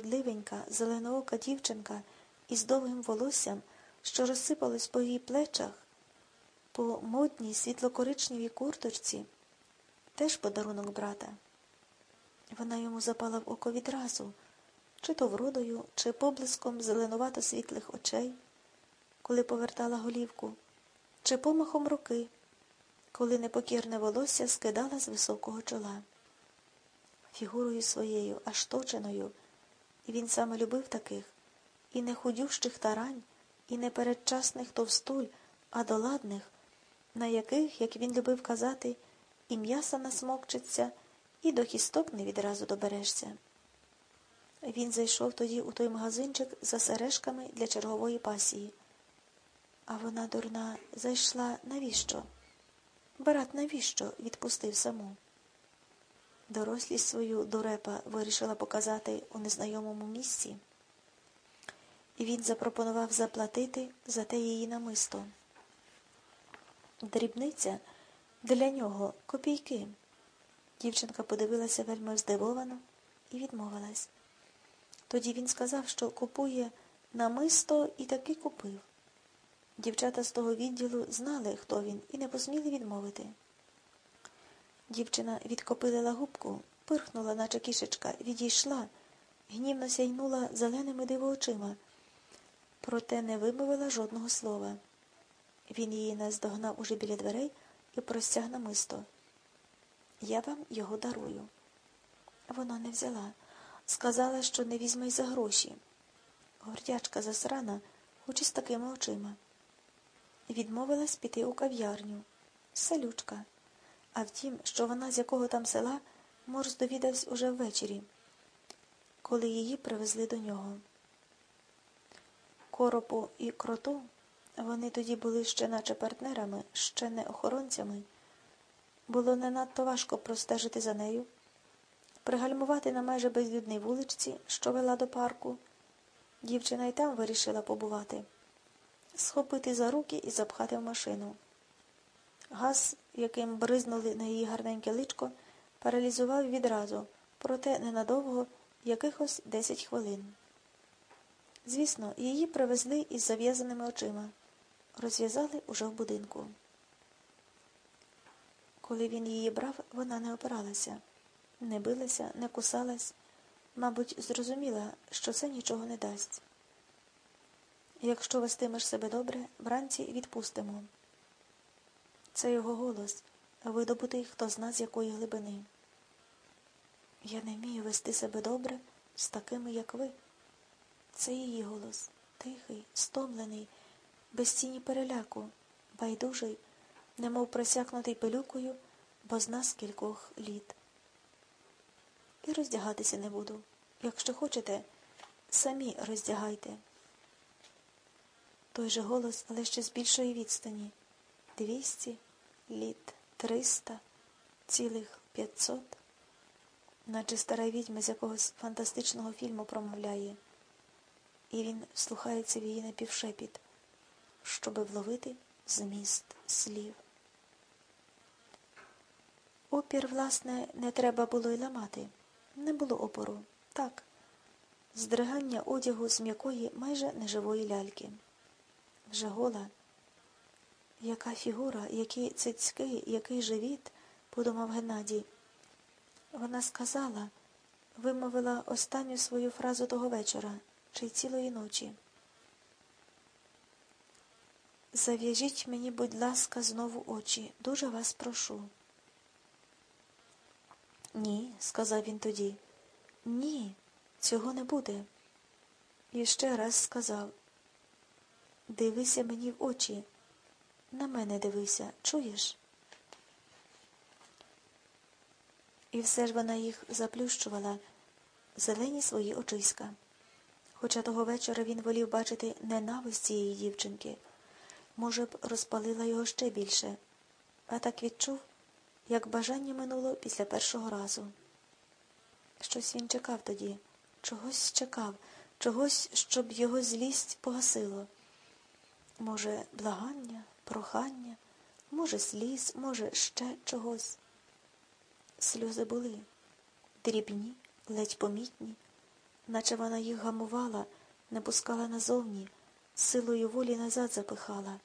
вродливенька, зеленоока дівчинка із довгим волоссям, що розсипалось по її плечах, по модній світлокоричневій курточці, теж подарунок брата. Вона йому запала в око відразу, чи то вродою, чи поблиском зеленувато світлих очей, коли повертала голівку, чи помахом руки, коли непокірне волосся скидала з високого чола. Фігурою своєю, аж точеною, він саме любив таких, і не худющих тарань, і не передчасних товстуль, а доладних, на яких, як він любив казати, і м'яса насмокчиться, і до кісток не відразу доберешся. Він зайшов тоді у той магазинчик за сережками для чергової пасії. А вона, дурна, зайшла навіщо? Брат навіщо відпустив саму? Дорослість свою дурепа вирішила показати у незнайомому місці, і він запропонував заплатити за те її намисто. Дрібниця для нього копійки. Дівчинка подивилася вельми здивовано і відмовилась. Тоді він сказав, що купує намисто і таки купив. Дівчата з того відділу знали, хто він, і не посміли відмовити. Дівчина відкопилила губку, пирхнула, наче кішечка, відійшла, гнівно сяйнула зеленими диво очима, проте не вимовила жодного слова. Він її наздогнав уже біля дверей і простяг намисто. Я вам його дарую. Вона не взяла. Сказала, що не візьме й за гроші. Гордячка засрана, хоч і з такими очима. Відмовилась піти у кав'ярню. Селючка. А втім, що вона з якого там села, Морс довідався уже ввечері, коли її привезли до нього. Коропу і кроту вони тоді були ще наче партнерами, ще не охоронцями. Було не надто важко простежити за нею, пригальмувати на майже безлюдній вуличці, що вела до парку. Дівчина й там вирішила побувати, схопити за руки і запхати в машину. Газ, яким бризнули на її гарненьке личко, паралізував відразу, проте ненадовго якихось десять хвилин. Звісно, її привезли із зав'язаними очима, розв'язали уже в будинку. Коли він її брав, вона не опиралася, не билася, не кусалась, мабуть, зрозуміла, що це нічого не дасть. Якщо вестимеш себе добре, вранці відпустимо. Це його голос, видобутий хто зна з якої глибини. Я не вмію вести себе добре з такими, як ви. Це її голос, тихий, стомлений, без тіні переляку, байдужий, немов просякнутий пилюкою, бо зна скількох літ. І роздягатися не буду. Якщо хочете, самі роздягайте. Той же голос, але ще з більшої відстані. Двісті літ, триста, цілих п'ятсот, наче стара відьма з якогось фантастичного фільму промовляє, і він слухається в її напівшепіт, щоби вловити зміст слів. Опір, власне, не треба було й ламати. Не було опору. Так, здригання одягу з м'якої майже неживої ляльки. Вже гола. Яка фігура, які цицьки, який живіт, подумав Геннадій. Вона сказала, вимовила останню свою фразу того вечора чи й цілої ночі. Зав'яжіть мені, будь ласка, знову очі. Дуже вас прошу. Ні, сказав він тоді. Ні, цього не буде. І ще раз сказав Дивися мені в очі. На мене дивися, чуєш? І все ж вона їх заплющувала, зелені свої очиська. Хоча того вечора він волів бачити ненависть цієї дівчинки, може б, розпалила його ще більше, а так відчув, як бажання минуло після першого разу. Щось він чекав тоді, чогось чекав, чогось, щоб його злість погасило. Може, благання, прохання, може, сліз, може, ще чогось. Сльози були дрібні, ледь помітні, наче вона їх гамувала, не пускала назовні, силою волі назад запихала,